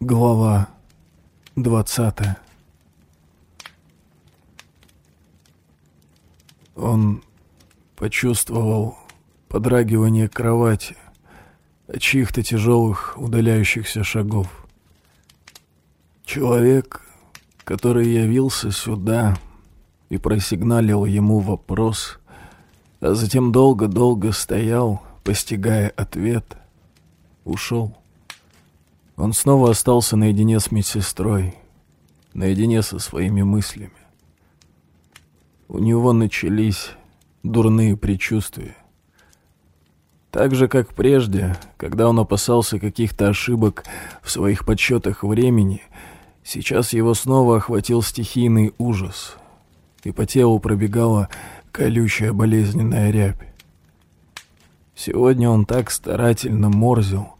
Глава двадцатая Он почувствовал подрагивание кровати от чьих-то тяжелых удаляющихся шагов. Человек, который явился сюда и просигналил ему вопрос, а затем долго-долго стоял, постигая ответ, ушел. Он снова остался наедине с медсестрой, наедине со своими мыслями. У него начались дурные предчувствия. Так же, как прежде, когда он опасался каких-то ошибок в своих подсчетах времени, сейчас его снова охватил стихийный ужас, и по телу пробегала колючая болезненная рябь. Сегодня он так старательно морзил,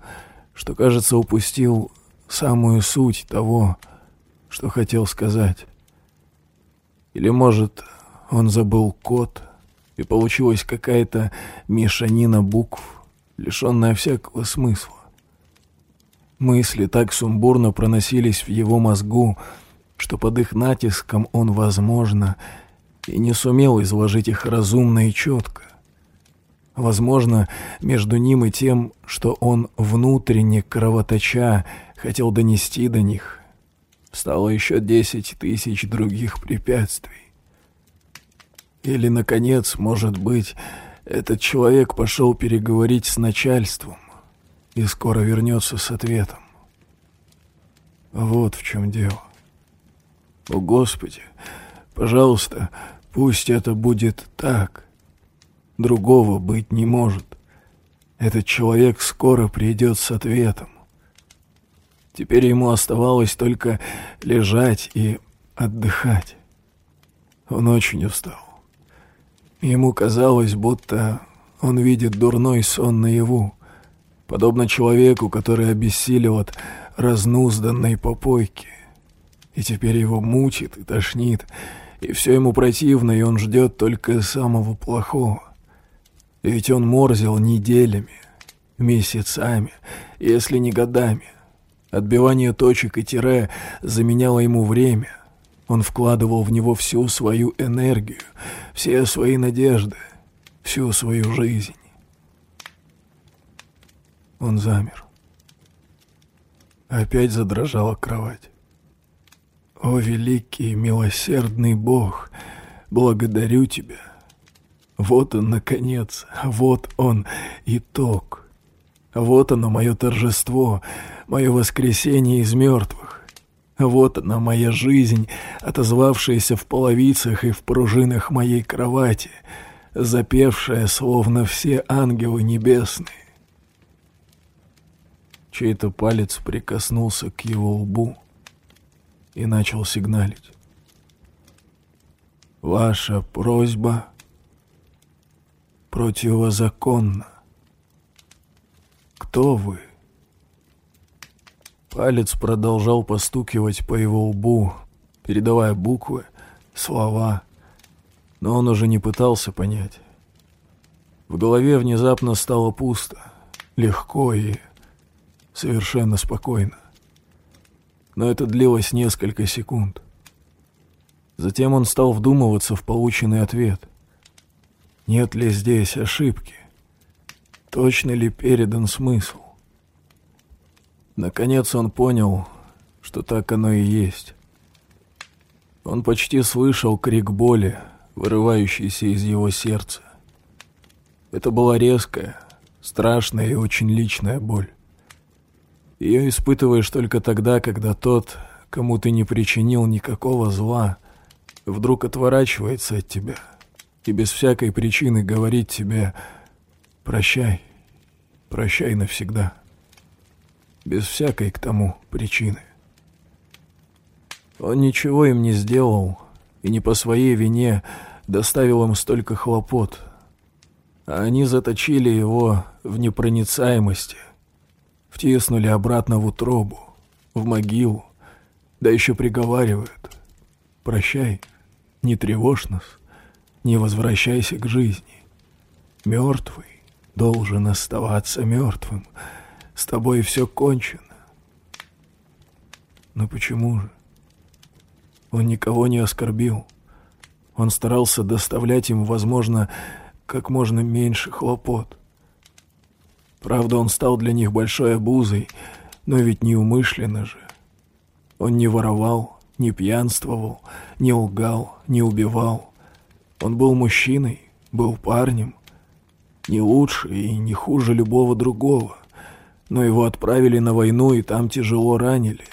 что, кажется, упустил самую суть того, что хотел сказать. Или, может, он забыл код, и получилась какая-то мешанина букв, лишенная всякого смысла. Мысли так сумбурно проносились в его мозгу, что под их натиском он, возможно, и не сумел изложить их разумно и четко. Возможно, между ним и тем, что он внутренне кровоточа хотел донести до них, стало еще десять тысяч других препятствий. Или, наконец, может быть, этот человек пошел переговорить с начальством и скоро вернется с ответом. Вот в чем дело. О, Господи, пожалуйста, пусть это будет так. Другого быть не может. Этот человек скоро придет с ответом. Теперь ему оставалось только лежать и отдыхать. Он очень устал. Ему казалось, будто он видит дурной сон наяву, подобно человеку, который обессилел от разнузданной попойки. И теперь его мучит и тошнит, и все ему противно, и он ждет только самого плохого. Ведь он морзил неделями, месяцами, если не годами. Отбивание точек и тире заменяло ему время. Он вкладывал в него всю свою энергию, все свои надежды, всю свою жизнь. Он замер. Опять задрожала кровать. «О, великий, милосердный Бог, благодарю Тебя!» Вот он, наконец, вот он, итог. Вот оно, мое торжество, мое воскресение из мертвых. Вот она, моя жизнь, отозвавшаяся в половицах и в пружинах моей кровати, запевшая, словно все ангелы небесные. Чей-то палец прикоснулся к его лбу и начал сигналить. «Ваша просьба...» противозаконно. Кто вы? Палец продолжал постукивать по его лбу, передавая буквы, слова, но он уже не пытался понять. В голове внезапно стало пусто, легко и совершенно спокойно. Но это длилось несколько секунд. Затем он стал вдумываться в полученный ответ — нет ли здесь ошибки? Точно ли передан смысл? Наконец он понял, что так оно и есть. Он почти слышал крик боли, вырывающийся из его сердца. Это была резкая, страшная и очень личная боль. Ее испытываешь только тогда, когда тот, кому ты не причинил никакого зла, вдруг отворачивается от тебя — и без всякой причины говорить тебе «прощай, прощай навсегда», без всякой к тому причины. Он ничего им не сделал и не по своей вине доставил им столько хлопот, а они заточили его в непроницаемости, втиснули обратно в утробу, в могилу, да еще приговаривают «Прощай, не тревожь нас» не возвращайся к жизни. Мертвый должен оставаться мертвым. С тобой все кончено. Но почему же? Он никого не оскорбил. Он старался доставлять им, возможно, как можно меньше хлопот. Правда, он стал для них большой обузой, но ведь неумышленно же. Он не воровал, не пьянствовал, не лгал, не убивал. Он был мужчиной, был парнем, не лучше и не хуже любого другого. Но его отправили на войну и там тяжело ранили.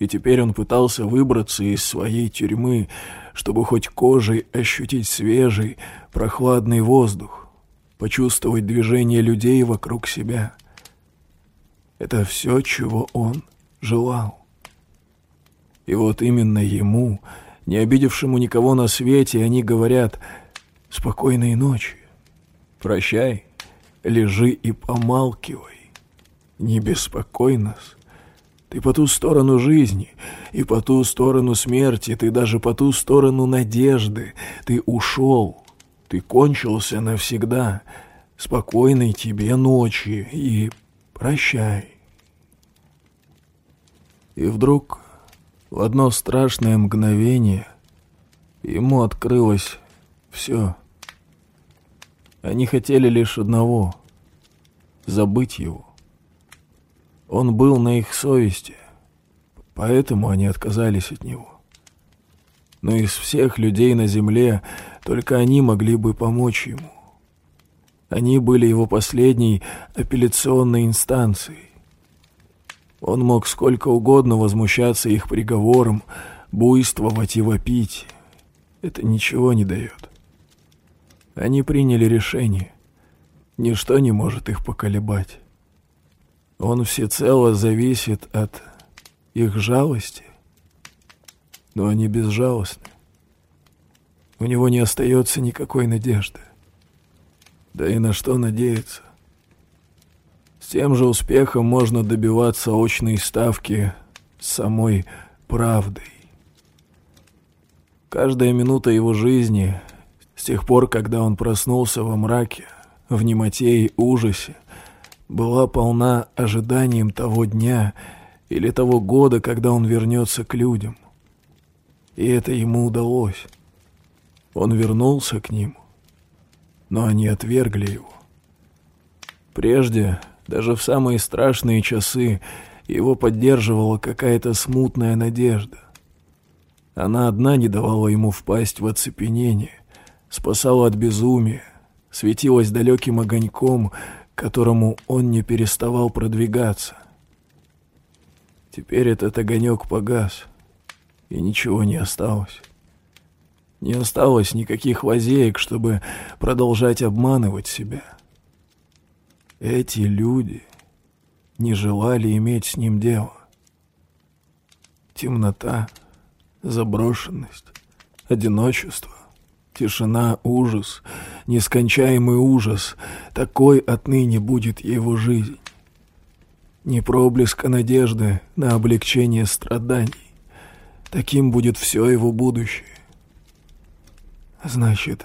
И теперь он пытался выбраться из своей тюрьмы, чтобы хоть кожей ощутить свежий, прохладный воздух, почувствовать движение людей вокруг себя. Это все, чего он желал. И вот именно ему, не обидевшему никого на свете, они говорят «Спокойной ночи, прощай, лежи и помалкивай, не беспокой нас». Ты по ту сторону жизни, и по ту сторону смерти, ты даже по ту сторону надежды. Ты ушел, ты кончился навсегда. Спокойной тебе ночи и прощай. И вдруг в одно страшное мгновение ему открылось все. Они хотели лишь одного — забыть его. Он был на их совести, поэтому они отказались от него. Но из всех людей на земле только они могли бы помочь ему. Они были его последней апелляционной инстанцией. Он мог сколько угодно возмущаться их приговором, буйствовать и вопить. Это ничего не дает. Они приняли решение. Ничто не может их поколебать. Он всецело зависит от их жалости, но они безжалостны. У него не остается никакой надежды. Да и на что надеяться? Тем же успехом можно добиваться очной ставки самой правдой. Каждая минута его жизни, с тех пор, когда он проснулся во мраке, в немоте и ужасе, была полна ожиданием того дня или того года, когда он вернется к людям. И это ему удалось. Он вернулся к ним, но они отвергли его. Прежде, даже в самые страшные часы, его поддерживала какая-то смутная надежда. Она одна не давала ему впасть в оцепенение, спасала от безумия, светилась далеким огоньком, которому он не переставал продвигаться. Теперь этот огонек погас, и ничего не осталось. Не осталось никаких лазеек, чтобы продолжать обманывать себя. Эти люди не желали иметь с ним дело. Темнота, заброшенность, одиночество Тишина, ужас, нескончаемый ужас. Такой отныне будет его жизнь. Не проблеска надежды на облегчение страданий. Таким будет все его будущее. Значит,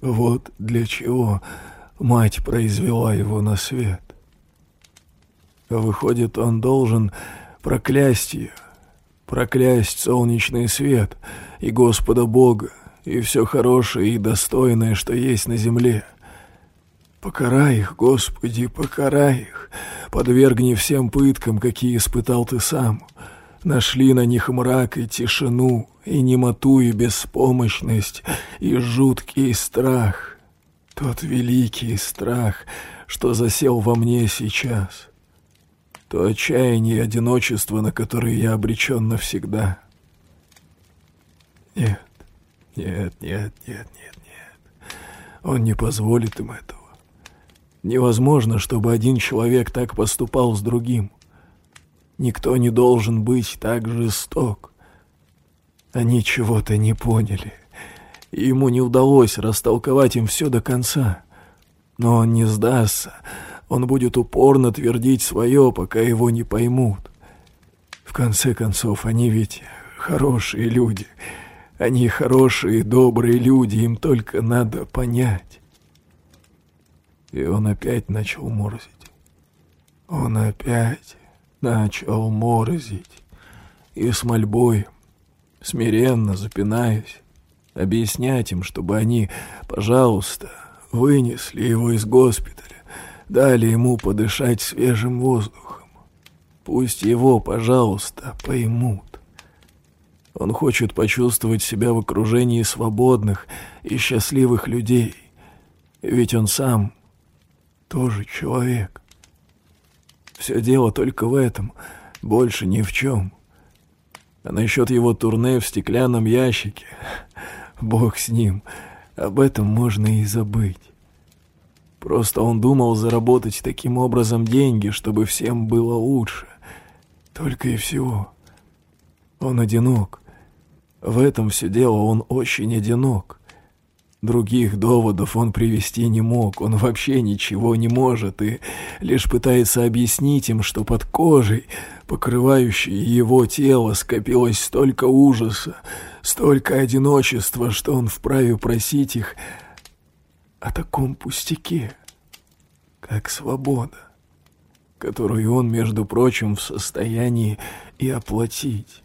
вот для чего мать произвела его на свет. Выходит, он должен проклясть ее, проклясть солнечный свет и Господа Бога, и все хорошее и достойное, что есть на земле. Покарай их, Господи, покарай их, подвергни всем пыткам, какие испытал ты сам. Нашли на них мрак и тишину, и немоту, и беспомощность, и жуткий страх. Тот великий страх, что засел во мне сейчас. То отчаяние и одиночество, на которое я обречен навсегда. Нет, нет, нет, нет, нет, нет. Он не позволит им этого. Невозможно, чтобы один человек так поступал с другим. Никто не должен быть так жесток. Они чего-то не поняли. Ему не удалось растолковать им все до конца. Но он не сдастся. Он будет упорно твердить свое, пока его не поймут. В конце концов, они ведь хорошие люди — они хорошие, добрые люди, им только надо понять. И он опять начал морзить. Он опять начал морзить. и с мольбой, смиренно запинаясь, объяснять им, чтобы они, пожалуйста, вынесли его из госпиталя, дали ему подышать свежим воздухом. Пусть его, пожалуйста, поймут. Он хочет почувствовать себя в окружении свободных и счастливых людей, ведь он сам тоже человек. Все дело только в этом, больше ни в чем. А насчет его турне в стеклянном ящике, бог с ним, об этом можно и забыть. Просто он думал заработать таким образом деньги, чтобы всем было лучше. Только и всего. Он одинок. В этом все дело, он очень одинок. Других доводов он привести не мог, он вообще ничего не может и лишь пытается объяснить им, что под кожей, покрывающей его тело, скопилось столько ужаса, столько одиночества, что он вправе просить их о таком пустяке, как свобода, которую он, между прочим, в состоянии и оплатить.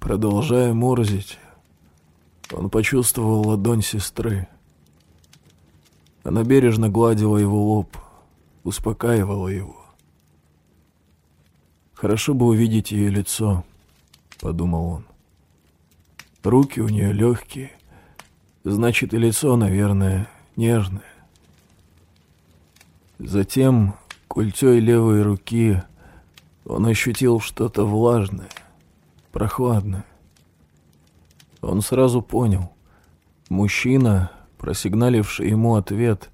Продолжая морзить, он почувствовал ладонь сестры. Она бережно гладила его лоб, успокаивала его. «Хорошо бы увидеть ее лицо», — подумал он. «Руки у нее легкие, значит, и лицо, наверное, нежное». Затем культей левой руки он ощутил что-то влажное, прохладное. Он сразу понял. Мужчина, просигналивший ему ответ,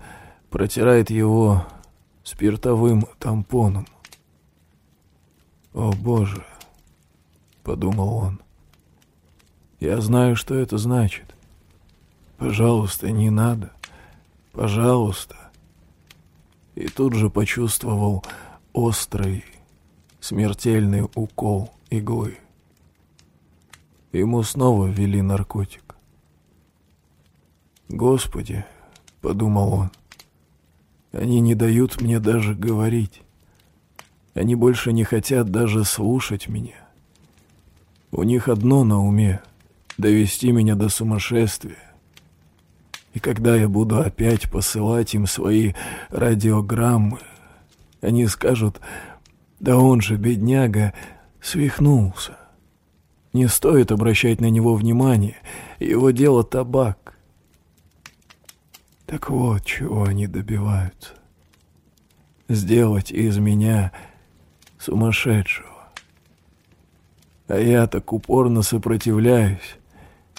протирает его спиртовым тампоном. «О, Боже!» — подумал он. «Я знаю, что это значит. Пожалуйста, не надо. Пожалуйста». И тут же почувствовал острый, смертельный укол иглы. Ему снова ввели наркотик. «Господи!» — подумал он. «Они не дают мне даже говорить. Они больше не хотят даже слушать меня. У них одно на уме — довести меня до сумасшествия. И когда я буду опять посылать им свои радиограммы, они скажут, да он же, бедняга, свихнулся. Не стоит обращать на него внимание, его дело табак. Так вот, чего они добиваются. Сделать из меня сумасшедшего. А я так упорно сопротивляюсь.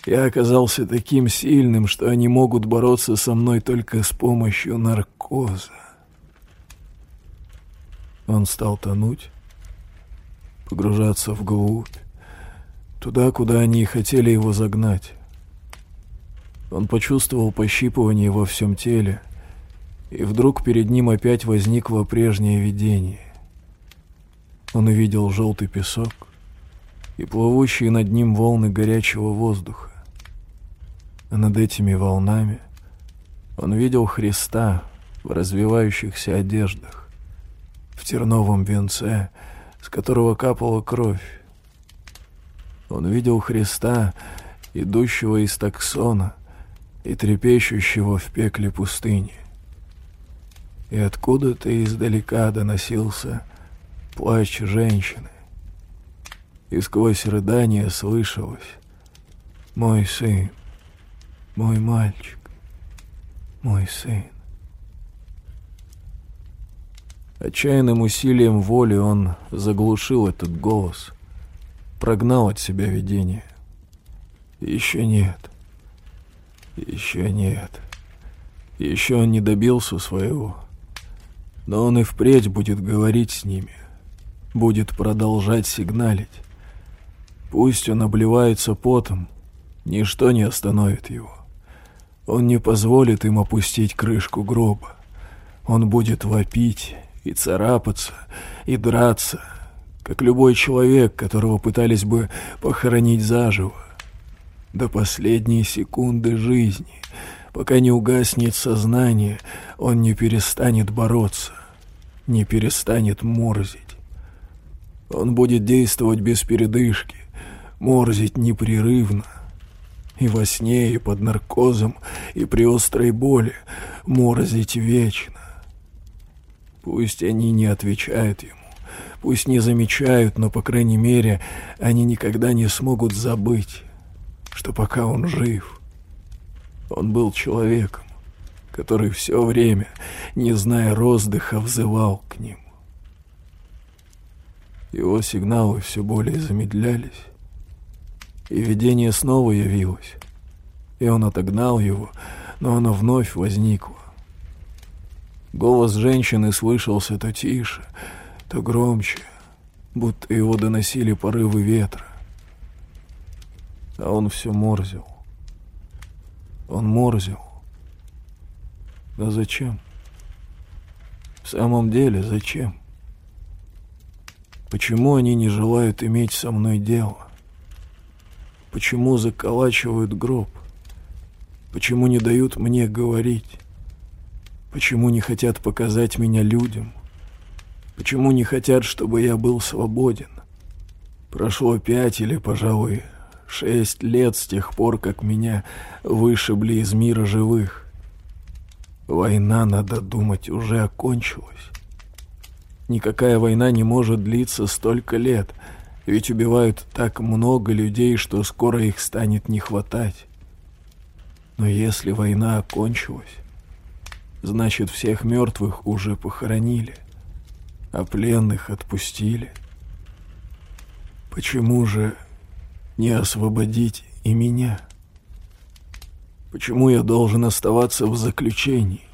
Я оказался таким сильным, что они могут бороться со мной только с помощью наркоза. Он стал тонуть, погружаться вглубь, Туда, куда они хотели его загнать. Он почувствовал пощипывание во всем теле, и вдруг перед ним опять возникло прежнее видение. Он увидел желтый песок и плывущие над ним волны горячего воздуха. А над этими волнами он видел Христа в развивающихся одеждах, в терновом венце, с которого капала кровь, он видел Христа, идущего из таксона и трепещущего в пекле пустыни. И откуда-то издалека доносился плач женщины. И сквозь рыдание слышалось «Мой сын, мой мальчик, мой сын». Отчаянным усилием воли он заглушил этот голос — прогнал от себя видение. Еще нет. Еще нет. Еще он не добился своего. Но он и впредь будет говорить с ними. Будет продолжать сигналить. Пусть он обливается потом, ничто не остановит его. Он не позволит им опустить крышку гроба. Он будет вопить и царапаться, и драться, как любой человек, которого пытались бы похоронить заживо. До последней секунды жизни, пока не угаснет сознание, он не перестанет бороться, не перестанет морзить. Он будет действовать без передышки, морзить непрерывно. И во сне, и под наркозом, и при острой боли морзить вечно. Пусть они не отвечают ему, пусть не замечают, но, по крайней мере, они никогда не смогут забыть, что пока он жив, он был человеком, который все время, не зная роздыха, взывал к ним. Его сигналы все более замедлялись, и видение снова явилось, и он отогнал его, но оно вновь возникло. Голос женщины слышался то тише, то громче, будто его доносили порывы ветра. А он все морзил. Он морзил. Да зачем? В самом деле, зачем? Почему они не желают иметь со мной дело? Почему заколачивают гроб? Почему не дают мне говорить? Почему не хотят показать меня людям? Почему не хотят, чтобы я был свободен? Прошло пять или, пожалуй, шесть лет с тех пор, как меня вышибли из мира живых. Война, надо думать, уже окончилась. Никакая война не может длиться столько лет, ведь убивают так много людей, что скоро их станет не хватать. Но если война окончилась, значит всех мертвых уже похоронили, а пленных отпустили. Почему же не освободить и меня? Почему я должен оставаться в заключении?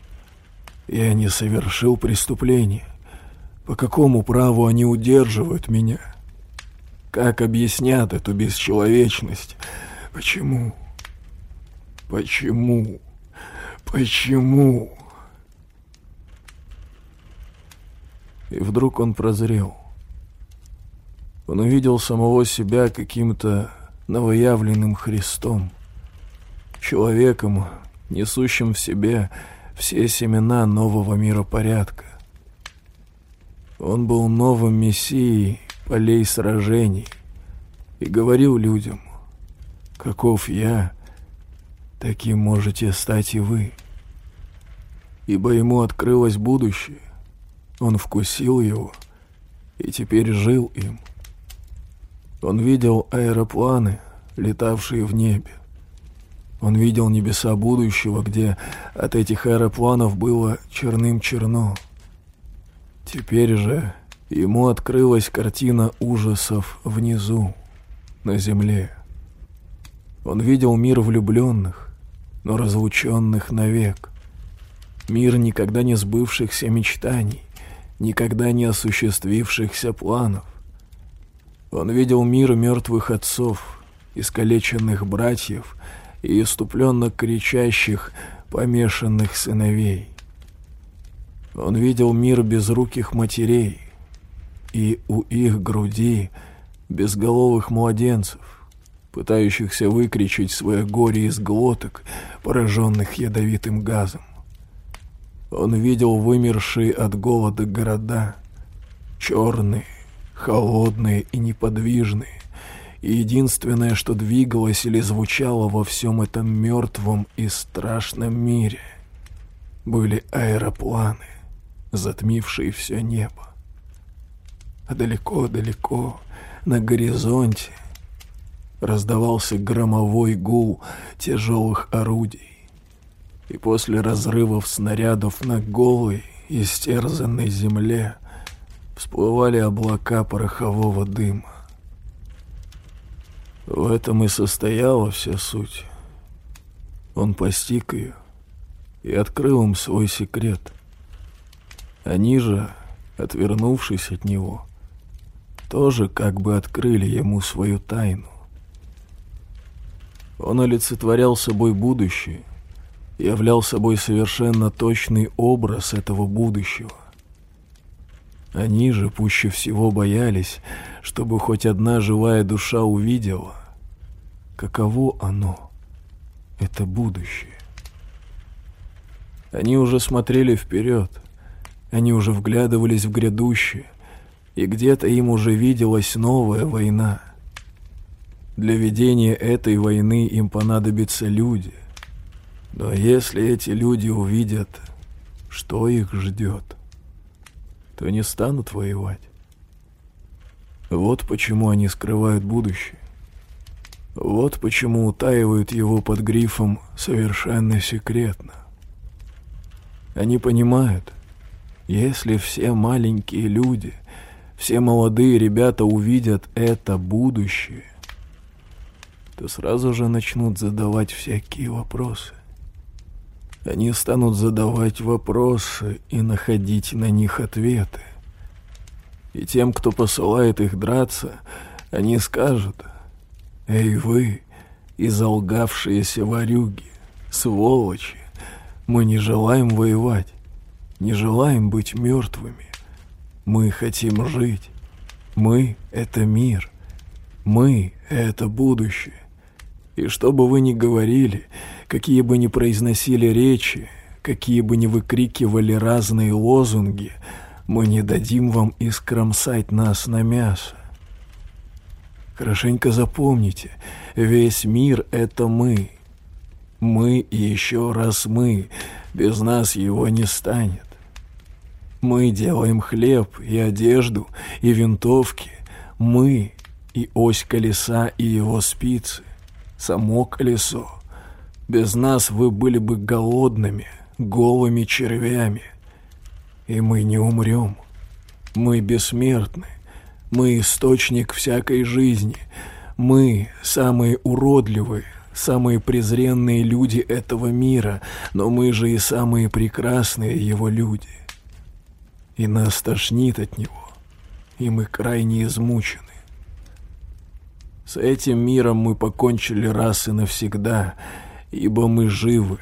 Я не совершил преступления. По какому праву они удерживают меня? Как объяснят эту бесчеловечность? Почему? Почему? Почему? И вдруг он прозрел. Он увидел самого себя каким-то новоявленным Христом, человеком, несущим в себе все семена нового миропорядка. Он был новым мессией полей сражений и говорил людям, каков я, таким можете стать и вы. Ибо ему открылось будущее, он вкусил его и теперь жил им. Он видел аэропланы, летавшие в небе. Он видел небеса будущего, где от этих аэропланов было черным-черно. Теперь же ему открылась картина ужасов внизу, на земле. Он видел мир влюбленных, но разлученных навек. Мир никогда не сбывшихся мечтаний, никогда не осуществившихся планов. Он видел мир мертвых отцов, искалеченных братьев и иступленно кричащих, помешанных сыновей. Он видел мир безруких матерей, и у их груди безголовых младенцев, пытающихся выкричить свое горе из глоток, пораженных ядовитым газом. Он видел вымершие от голода города, черные, холодные и неподвижные, и единственное, что двигалось или звучало во всем этом мертвом и страшном мире, были аэропланы затмивший все небо. Далеко-далеко, на горизонте, раздавался громовой гул тяжелых орудий. И после разрывов снарядов на голой, истерзанной земле всплывали облака порохового дыма. В этом и состояла вся суть. Он постиг ее и открыл им свой секрет — они же, отвернувшись от него, тоже как бы открыли ему свою тайну. Он олицетворял собой будущее, являл собой совершенно точный образ этого будущего. Они же пуще всего боялись, чтобы хоть одна живая душа увидела, каково оно, это будущее. Они уже смотрели вперед — они уже вглядывались в грядущее, И где-то им уже виделась новая война. Для ведения этой войны им понадобятся люди. Но если эти люди увидят, что их ждет, то не станут воевать. Вот почему они скрывают будущее. Вот почему утаивают его под грифом «совершенно секретно». Они понимают, если все маленькие люди, все молодые ребята увидят это будущее, то сразу же начнут задавать всякие вопросы. Они станут задавать вопросы и находить на них ответы. И тем, кто посылает их драться, они скажут, «Эй вы, изолгавшиеся ворюги, сволочи, мы не желаем воевать, не желаем быть мертвыми. Мы хотим жить. Мы — это мир. Мы — это будущее. И что бы вы ни говорили, какие бы ни произносили речи, какие бы ни выкрикивали разные лозунги, мы не дадим вам искромсать нас на мясо. Хорошенько запомните, весь мир — это мы. Мы и еще раз мы, без нас его не станет. Мы делаем хлеб и одежду, и винтовки. Мы и ось колеса, и его спицы. Само колесо. Без нас вы были бы голодными, голыми червями. И мы не умрем. Мы бессмертны. Мы источник всякой жизни. Мы самые уродливые, самые презренные люди этого мира, но мы же и самые прекрасные его люди и нас тошнит от него, и мы крайне измучены. С этим миром мы покончили раз и навсегда, ибо мы живы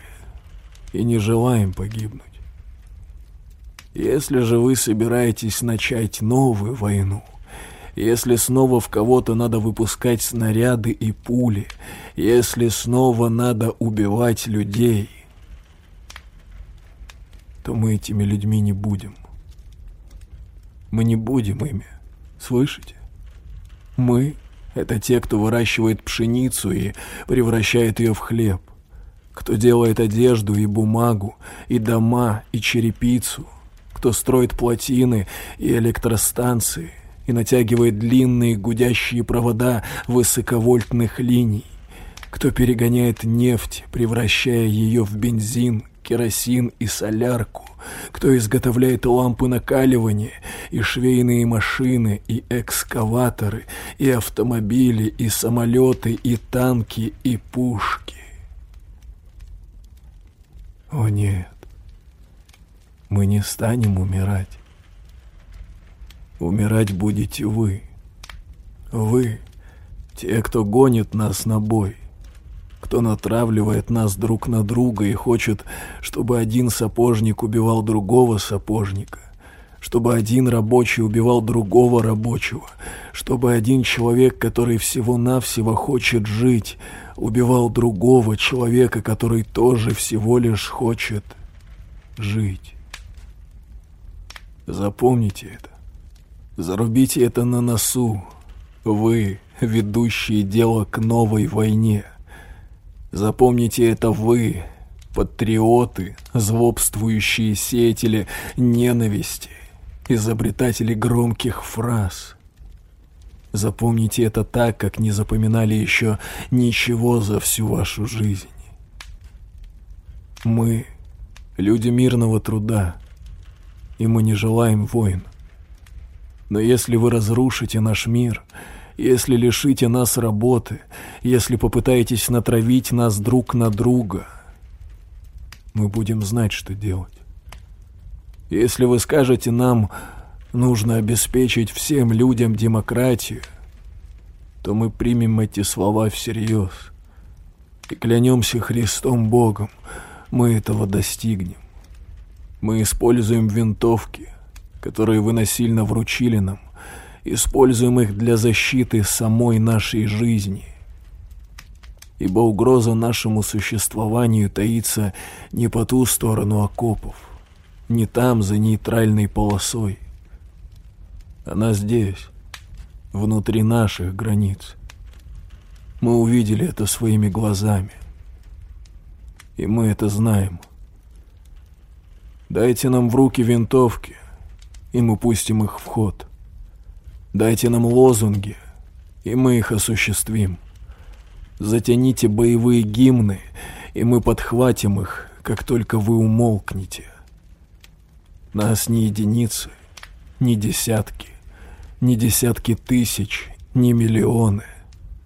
и не желаем погибнуть. Если же вы собираетесь начать новую войну, если снова в кого-то надо выпускать снаряды и пули, если снова надо убивать людей, то мы этими людьми не будем. Мы не будем ими. Слышите? Мы — это те, кто выращивает пшеницу и превращает ее в хлеб. Кто делает одежду и бумагу, и дома, и черепицу. Кто строит плотины и электростанции, и натягивает длинные гудящие провода высоковольтных линий. Кто перегоняет нефть, превращая ее в бензин, керосин и солярку кто изготовляет лампы накаливания, и швейные машины, и экскаваторы, и автомобили, и самолеты, и танки, и пушки. О нет, мы не станем умирать. Умирать будете вы. Вы, те, кто гонит нас на бой кто натравливает нас друг на друга и хочет, чтобы один сапожник убивал другого сапожника, чтобы один рабочий убивал другого рабочего, чтобы один человек, который всего-навсего хочет жить, убивал другого человека, который тоже всего лишь хочет жить. Запомните это. Зарубите это на носу. Вы, ведущие дело к новой войне. Запомните это вы, патриоты, злобствующие сеятели ненависти, изобретатели громких фраз. Запомните это так, как не запоминали еще ничего за всю вашу жизнь. Мы — люди мирного труда, и мы не желаем войн. Но если вы разрушите наш мир — если лишите нас работы, если попытаетесь натравить нас друг на друга, мы будем знать, что делать. Если вы скажете нам, нужно обеспечить всем людям демократию, то мы примем эти слова всерьез и клянемся Христом Богом, мы этого достигнем. Мы используем винтовки, которые вы насильно вручили нам, используем их для защиты самой нашей жизни. Ибо угроза нашему существованию таится не по ту сторону окопов, не там, за нейтральной полосой. Она здесь, внутри наших границ. Мы увидели это своими глазами. И мы это знаем. Дайте нам в руки винтовки, и мы пустим их в ход. Дайте нам лозунги, и мы их осуществим. Затяните боевые гимны, и мы подхватим их, как только вы умолкнете. Нас не единицы, не десятки, не десятки тысяч, не миллионы,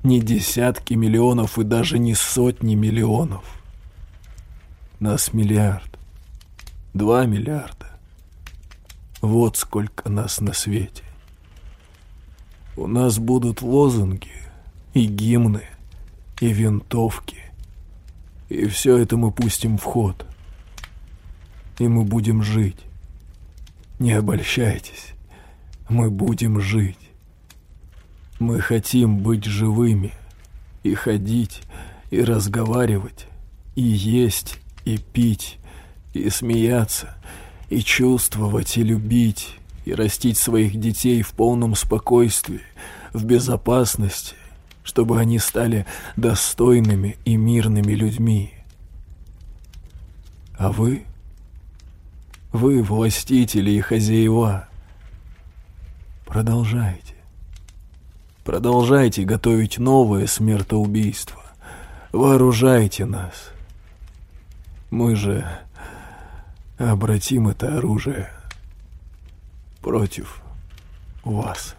не десятки миллионов и даже не сотни миллионов. Нас миллиард, два миллиарда. Вот сколько нас на свете. У нас будут лозунги и гимны, и винтовки. И все это мы пустим в ход. И мы будем жить. Не обольщайтесь. Мы будем жить. Мы хотим быть живыми. И ходить, и разговаривать, и есть, и пить, и смеяться, и чувствовать, и любить, и растить своих детей в полном спокойствии, в безопасности, чтобы они стали достойными и мирными людьми. А вы? Вы властители и хозяева. Продолжайте. Продолжайте готовить новое смертоубийство. Вооружайте нас. Мы же обратим это оружие против вас.